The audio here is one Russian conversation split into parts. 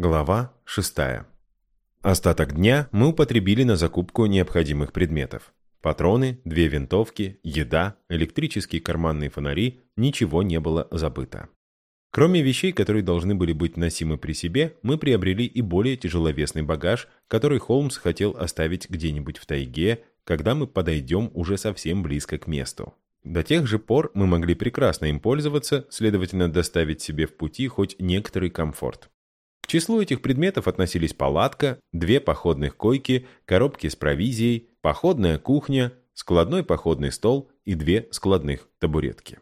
Глава 6. Остаток дня мы употребили на закупку необходимых предметов. Патроны, две винтовки, еда, электрические карманные фонари, ничего не было забыто. Кроме вещей, которые должны были быть носимы при себе, мы приобрели и более тяжеловесный багаж, который Холмс хотел оставить где-нибудь в тайге, когда мы подойдем уже совсем близко к месту. До тех же пор мы могли прекрасно им пользоваться, следовательно, доставить себе в пути хоть некоторый комфорт числу этих предметов относились палатка, две походных койки, коробки с провизией, походная кухня, складной походный стол и две складных табуретки.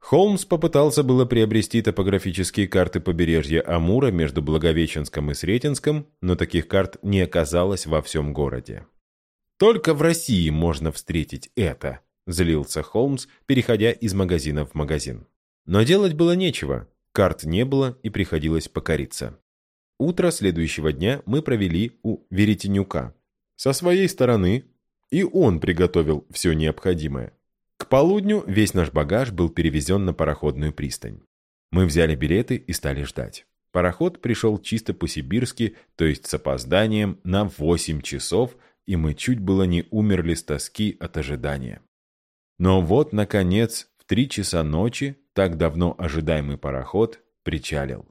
Холмс попытался было приобрести топографические карты побережья Амура между Благовещенском и Сретенском, но таких карт не оказалось во всем городе. «Только в России можно встретить это», – злился Холмс, переходя из магазина в магазин. Но делать было нечего, карт не было и приходилось покориться. Утро следующего дня мы провели у Веретенюка. Со своей стороны и он приготовил все необходимое. К полудню весь наш багаж был перевезен на пароходную пристань. Мы взяли билеты и стали ждать. Пароход пришел чисто по-сибирски, то есть с опозданием, на 8 часов, и мы чуть было не умерли с тоски от ожидания. Но вот, наконец, в три часа ночи, так давно ожидаемый пароход причалил.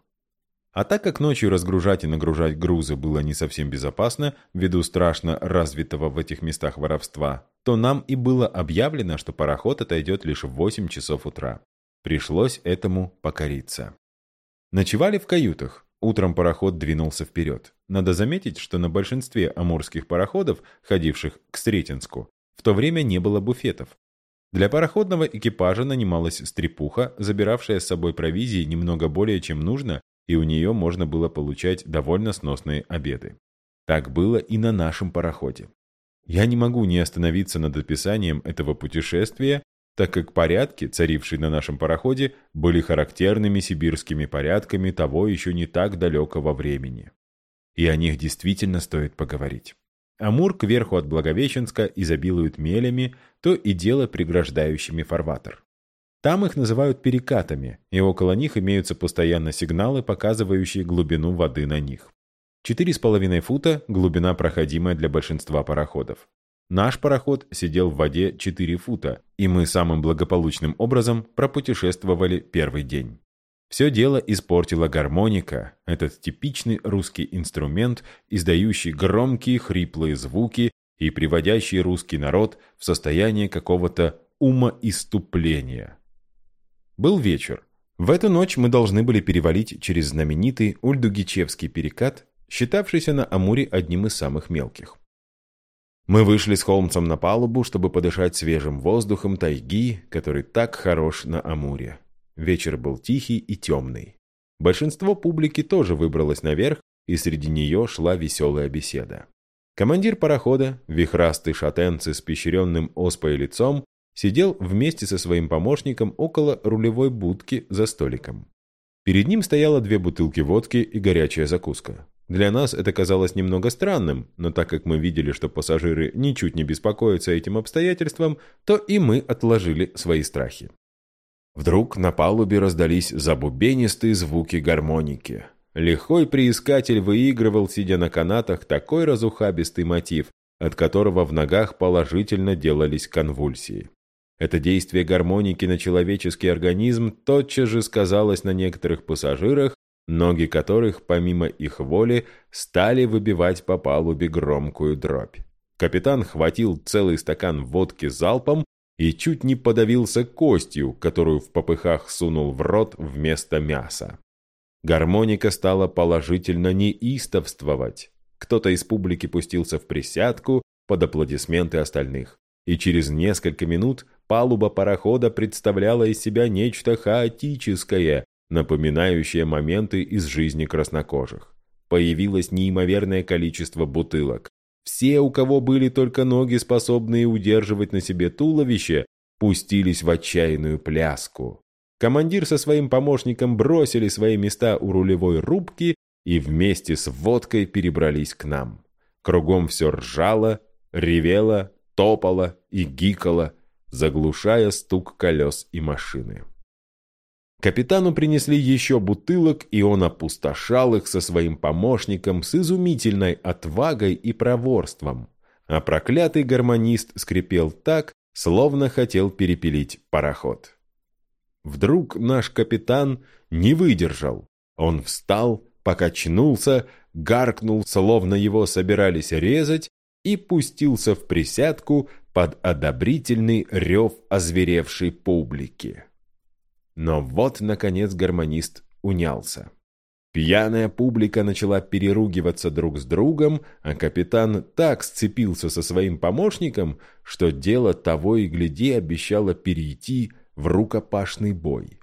А так как ночью разгружать и нагружать грузы было не совсем безопасно, ввиду страшно развитого в этих местах воровства, то нам и было объявлено, что пароход отойдет лишь в 8 часов утра. Пришлось этому покориться. Ночевали в каютах. Утром пароход двинулся вперед. Надо заметить, что на большинстве амурских пароходов, ходивших к Сретенску, в то время не было буфетов. Для пароходного экипажа нанималась стрепуха, забиравшая с собой провизии немного более чем нужно и у нее можно было получать довольно сносные обеды. Так было и на нашем пароходе. Я не могу не остановиться над описанием этого путешествия, так как порядки, царившие на нашем пароходе, были характерными сибирскими порядками того еще не так далекого времени. И о них действительно стоит поговорить. Амур кверху от Благовещенска изобилует мелями, то и дело преграждающими фарватер. Там их называют перекатами, и около них имеются постоянно сигналы, показывающие глубину воды на них. 4,5 фута – глубина, проходимая для большинства пароходов. Наш пароход сидел в воде 4 фута, и мы самым благополучным образом пропутешествовали первый день. Все дело испортила гармоника, этот типичный русский инструмент, издающий громкие хриплые звуки и приводящий русский народ в состояние какого-то умоиступления. Был вечер. В эту ночь мы должны были перевалить через знаменитый Ульдугичевский перекат, считавшийся на Амуре одним из самых мелких. Мы вышли с Холмсом на палубу, чтобы подышать свежим воздухом тайги, который так хорош на Амуре. Вечер был тихий и темный. Большинство публики тоже выбралось наверх, и среди нее шла веселая беседа. Командир парохода, вихрастый шатен с испещренным оспой лицом, сидел вместе со своим помощником около рулевой будки за столиком. Перед ним стояло две бутылки водки и горячая закуска. Для нас это казалось немного странным, но так как мы видели, что пассажиры ничуть не беспокоятся этим обстоятельством, то и мы отложили свои страхи. Вдруг на палубе раздались забубенистые звуки гармоники. Лихой приискатель выигрывал, сидя на канатах, такой разухабистый мотив, от которого в ногах положительно делались конвульсии. Это действие гармоники на человеческий организм тотчас же сказалось на некоторых пассажирах, ноги которых, помимо их воли, стали выбивать по палубе громкую дробь. Капитан хватил целый стакан водки залпом и чуть не подавился костью, которую в попыхах сунул в рот вместо мяса. Гармоника стала положительно неистовствовать. Кто-то из публики пустился в присядку под аплодисменты остальных и через несколько минут палуба парохода представляла из себя нечто хаотическое, напоминающее моменты из жизни краснокожих. Появилось неимоверное количество бутылок. Все, у кого были только ноги, способные удерживать на себе туловище, пустились в отчаянную пляску. Командир со своим помощником бросили свои места у рулевой рубки и вместе с водкой перебрались к нам. Кругом все ржало, ревело, топала и гикала, заглушая стук колес и машины. Капитану принесли еще бутылок, и он опустошал их со своим помощником с изумительной отвагой и проворством. А проклятый гармонист скрипел так, словно хотел перепилить пароход. Вдруг наш капитан не выдержал. Он встал, покачнулся, гаркнул, словно его собирались резать, и пустился в присядку под одобрительный рев озверевшей публики. Но вот, наконец, гармонист унялся. Пьяная публика начала переругиваться друг с другом, а капитан так сцепился со своим помощником, что дело того и гляди обещало перейти в рукопашный бой.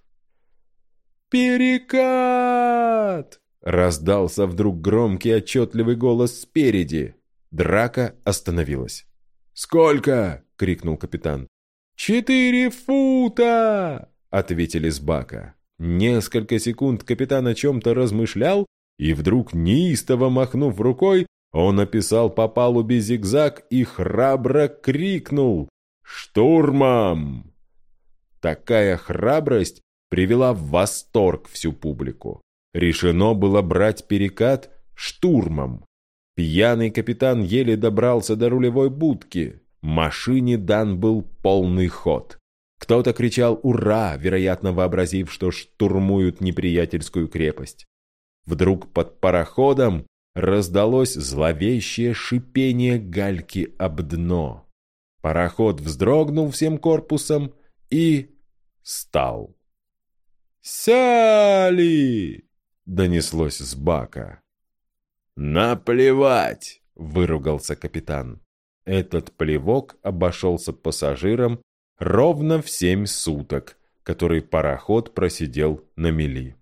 «Перекат!» — раздался вдруг громкий отчетливый голос спереди. Драка остановилась. «Сколько?» — крикнул капитан. «Четыре фута!» — ответили с бака. Несколько секунд капитан о чем-то размышлял, и вдруг, неистово махнув рукой, он описал по палубе зигзаг и храбро крикнул «Штурмом!». Такая храбрость привела в восторг всю публику. Решено было брать перекат штурмом. Пьяный капитан еле добрался до рулевой будки. Машине дан был полный ход. Кто-то кричал «Ура!», вероятно, вообразив, что штурмуют неприятельскую крепость. Вдруг под пароходом раздалось зловещее шипение гальки об дно. Пароход вздрогнул всем корпусом и стал. «Сяли!» — донеслось с бака. «Наплевать!» — выругался капитан. Этот плевок обошелся пассажирам ровно в семь суток, который пароход просидел на мели.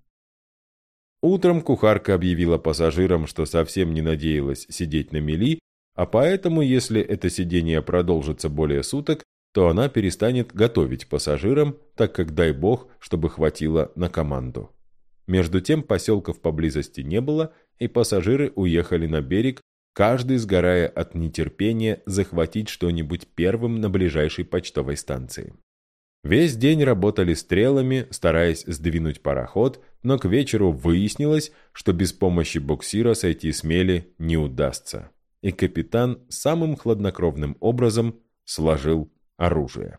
Утром кухарка объявила пассажирам, что совсем не надеялась сидеть на мели, а поэтому, если это сидение продолжится более суток, то она перестанет готовить пассажирам, так как, дай бог, чтобы хватило на команду. Между тем поселков поблизости не было, и пассажиры уехали на берег, каждый сгорая от нетерпения захватить что-нибудь первым на ближайшей почтовой станции. Весь день работали стрелами, стараясь сдвинуть пароход, но к вечеру выяснилось, что без помощи буксира сойти с мели не удастся. И капитан самым хладнокровным образом сложил оружие.